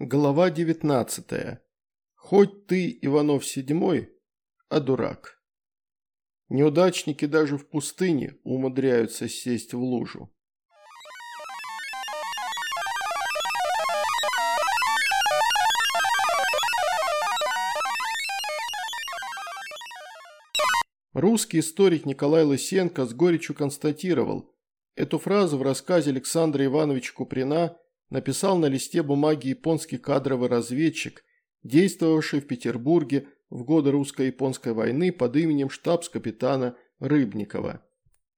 Глава 19. Хоть ты, Иванов седьмой, а дурак. Неудачники даже в пустыне умудряются сесть в лужу. Русский историк Николай Лысенко с горечью констатировал, эту фразу в рассказе Александра Ивановича Куприна – написал на листе бумаги японский кадровый разведчик, действовавший в Петербурге в годы русско-японской войны под именем штабс-капитана Рыбникова.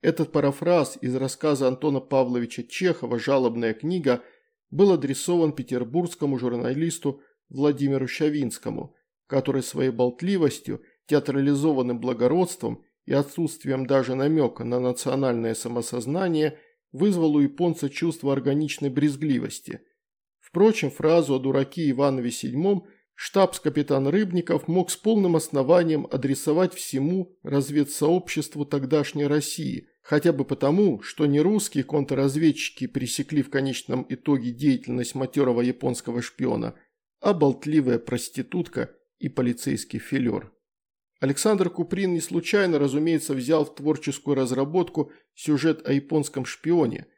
Этот парафраз из рассказа Антона Павловича Чехова «Жалобная книга» был адресован петербургскому журналисту Владимиру Щавинскому, который своей болтливостью, театрализованным благородством и отсутствием даже намека на национальное самосознание – вызвал у японца чувство органичной брезгливости. Впрочем, фразу о дураке Иванове VII штабс-капитан Рыбников мог с полным основанием адресовать всему разведсообществу тогдашней России, хотя бы потому, что не русские контрразведчики пресекли в конечном итоге деятельность матерого японского шпиона, а болтливая проститутка и полицейский филер. Александр Куприн не случайно, разумеется, взял в творческую разработку сюжет о японском шпионе.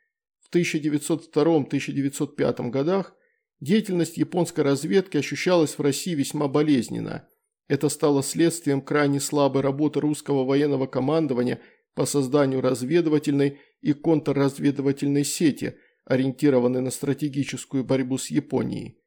В 1902-1905 годах деятельность японской разведки ощущалась в России весьма болезненно. Это стало следствием крайне слабой работы русского военного командования по созданию разведывательной и контрразведывательной сети, ориентированной на стратегическую борьбу с Японией.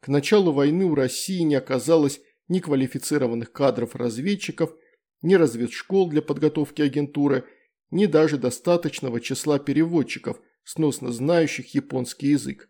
К началу войны у России не оказалось ни квалифицированных кадров-разведчиков, ни разведшкол для подготовки агентуры, ни даже достаточного числа переводчиков, сносно знающих японский язык.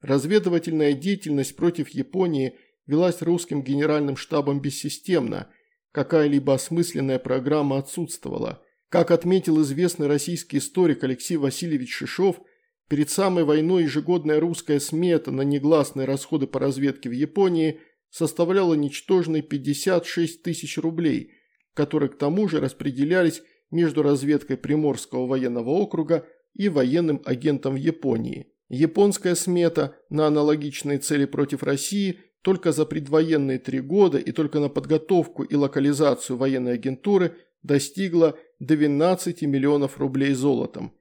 Разведывательная деятельность против Японии велась русским генеральным штабом бессистемно, какая-либо осмысленная программа отсутствовала. Как отметил известный российский историк Алексей Васильевич Шишов, перед самой войной ежегодная русская смета на негласные расходы по разведке в Японии составляла ничтожные 56 тысяч рублей, которые к тому же распределялись между разведкой Приморского военного округа и военным агентом в Японии. Японская смета на аналогичные цели против России только за предвоенные три года и только на подготовку и локализацию военной агентуры достигла 12 миллионов рублей золотом.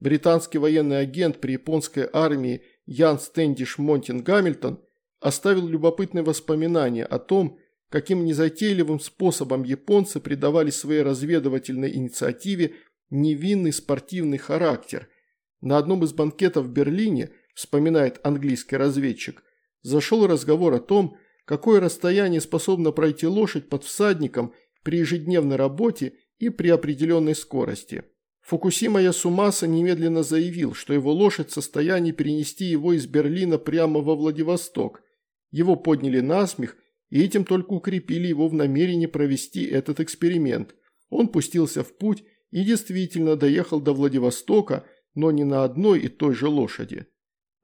Британский военный агент при японской армии Ян Стэндиш Монтин Гамильтон – оставил любопытные воспоминания о том, каким незатейливым способом японцы придавали своей разведывательной инициативе невинный спортивный характер. На одном из банкетов в Берлине, вспоминает английский разведчик, зашел разговор о том, какое расстояние способна пройти лошадь под всадником при ежедневной работе и при определенной скорости. Фукусима Ясумаса немедленно заявил, что его лошадь в состоянии перенести его из Берлина прямо во Владивосток – его подняли на смех и этим только укрепили его в намерении провести этот эксперимент. Он пустился в путь и действительно доехал до Владивостока, но не на одной и той же лошади.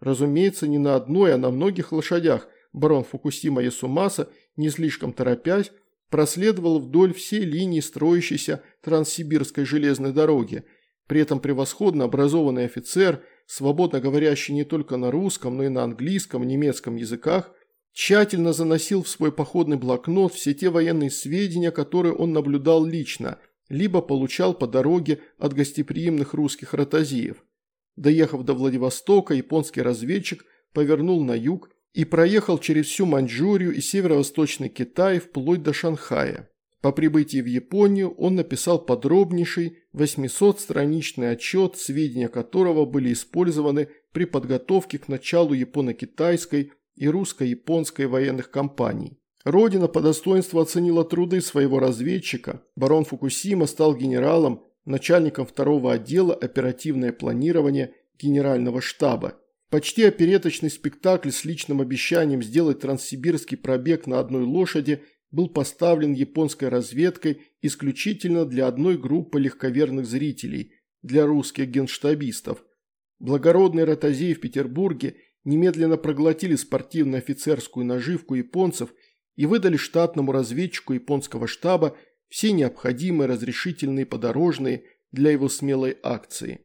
Разумеется, не на одной, а на многих лошадях барон Фукусима Ясумаса, не слишком торопясь, проследовал вдоль всей линии строящейся Транссибирской железной дороги. При этом превосходно образованный офицер, свободно говорящий не только на русском, но и на английском, немецком языках, тщательно заносил в свой походный блокнот все те военные сведения, которые он наблюдал лично, либо получал по дороге от гостеприимных русских ротозеев. Доехав до Владивостока, японский разведчик повернул на юг и проехал через всю Маньчжурию и северо-восточный Китай вплоть до Шанхая. По прибытии в Японию он написал подробнейший 800-страничный отчет, сведения которого были использованы при подготовке к началу японо-китайской и русско-японской военных кампаний. Родина по достоинству оценила труды своего разведчика. Барон Фукусима стал генералом, начальником второго отдела оперативное планирование Генерального штаба. Почти опереточный спектакль с личным обещанием сделать транссибирский пробег на одной лошади был поставлен японской разведкой исключительно для одной группы легковерных зрителей – для русских генштабистов. Благородный ротозей в Петербурге – немедленно проглотили спортивно-офицерскую наживку японцев и выдали штатному разведчику японского штаба все необходимые разрешительные подорожные для его смелой акции.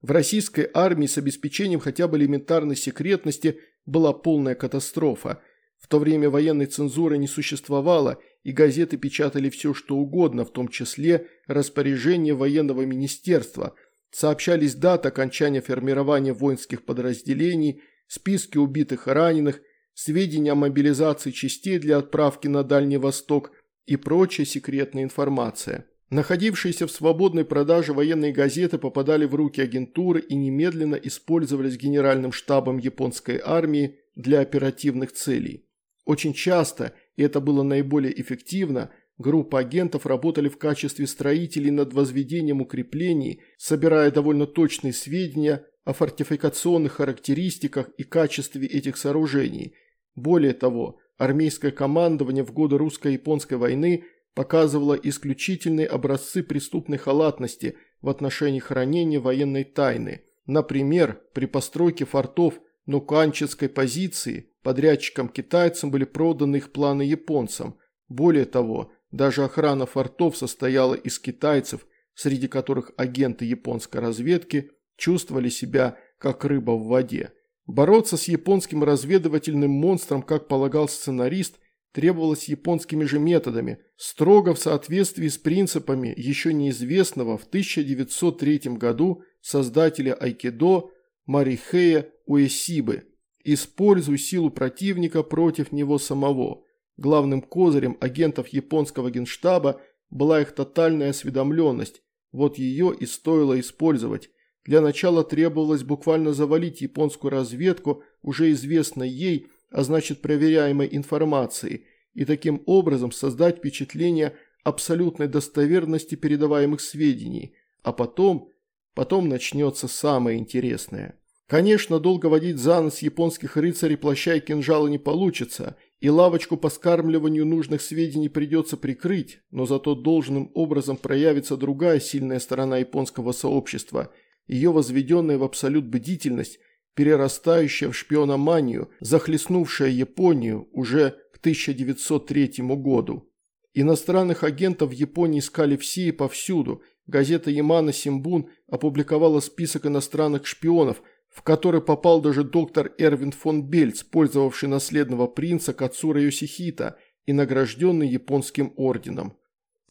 В российской армии с обеспечением хотя бы элементарной секретности была полная катастрофа. В то время военной цензуры не существовало, и газеты печатали все, что угодно, в том числе распоряжение военного министерства. Сообщались даты окончания формирования воинских подразделений, списки убитых и раненых, сведения о мобилизации частей для отправки на Дальний Восток и прочая секретная информация. Находившиеся в свободной продаже военные газеты попадали в руки агентуры и немедленно использовались генеральным штабом японской армии для оперативных целей. Очень часто, и это было наиболее эффективно, группа агентов работали в качестве строителей над возведением укреплений, собирая довольно точные сведения о фортификационных характеристиках и качестве этих сооружений. Более того, армейское командование в годы русско-японской войны показывало исключительные образцы преступной халатности в отношении хранения военной тайны. Например, при постройке фортов Нуканческой позиции Подрядчикам-китайцам были проданы их планы японцам. Более того, даже охрана фортов состояла из китайцев, среди которых агенты японской разведки чувствовали себя как рыба в воде. Бороться с японским разведывательным монстром, как полагал сценарист, требовалось японскими же методами, строго в соответствии с принципами еще неизвестного в 1903 году создателя айкидо Марихея Уэсибы – Используй силу противника против него самого. Главным козырем агентов японского генштаба была их тотальная осведомленность. Вот ее и стоило использовать. Для начала требовалось буквально завалить японскую разведку уже известной ей, а значит проверяемой информацией, и таким образом создать впечатление абсолютной достоверности передаваемых сведений. А потом, потом начнется самое интересное. Конечно, долго водить за нос японских рыцарей плаща и кинжала не получится, и лавочку по скармливанию нужных сведений придется прикрыть, но зато должным образом проявится другая сильная сторона японского сообщества, ее возведенная в абсолют бдительность, перерастающая в шпиономанию, захлестнувшая Японию уже к 1903 году. Иностранных агентов в Японии искали все и повсюду. Газета Ямана Симбун опубликовала список иностранных шпионов – в который попал даже доктор Эрвин фон Бельц, пользовавший наследного принца Кацура Йосихита и награжденный японским орденом.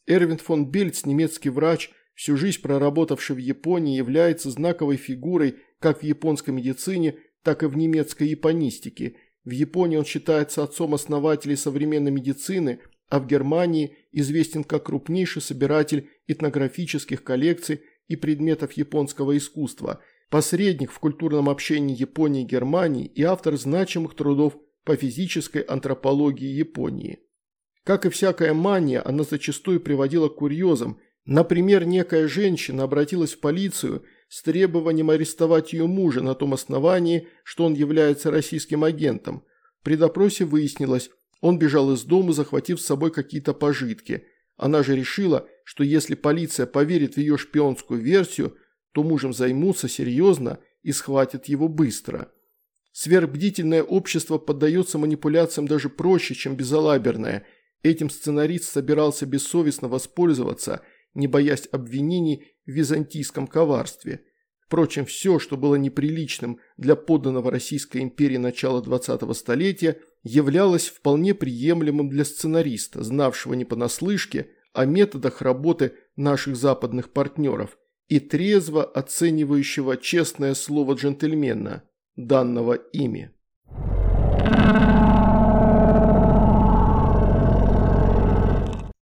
Эрвин фон Бельц, немецкий врач, всю жизнь проработавший в Японии, является знаковой фигурой как в японской медицине, так и в немецкой японистике. В Японии он считается отцом основателей современной медицины, а в Германии известен как крупнейший собиратель этнографических коллекций и предметов японского искусства – посредник в культурном общении Японии и Германии и автор значимых трудов по физической антропологии Японии. Как и всякая мания, она зачастую приводила к курьезам. Например, некая женщина обратилась в полицию с требованием арестовать ее мужа на том основании, что он является российским агентом. При допросе выяснилось, он бежал из дома, захватив с собой какие-то пожитки. Она же решила, что если полиция поверит в ее шпионскую версию, то мужем займутся серьезно и схватят его быстро. Сверхбдительное общество поддается манипуляциям даже проще, чем безалаберное. Этим сценарист собирался бессовестно воспользоваться, не боясь обвинений в византийском коварстве. Впрочем, все, что было неприличным для подданного Российской империи начала 20-го столетия, являлось вполне приемлемым для сценариста, знавшего не понаслышке о методах работы наших западных партнеров и трезво оценивающего честное слово джентльмена, данного ими.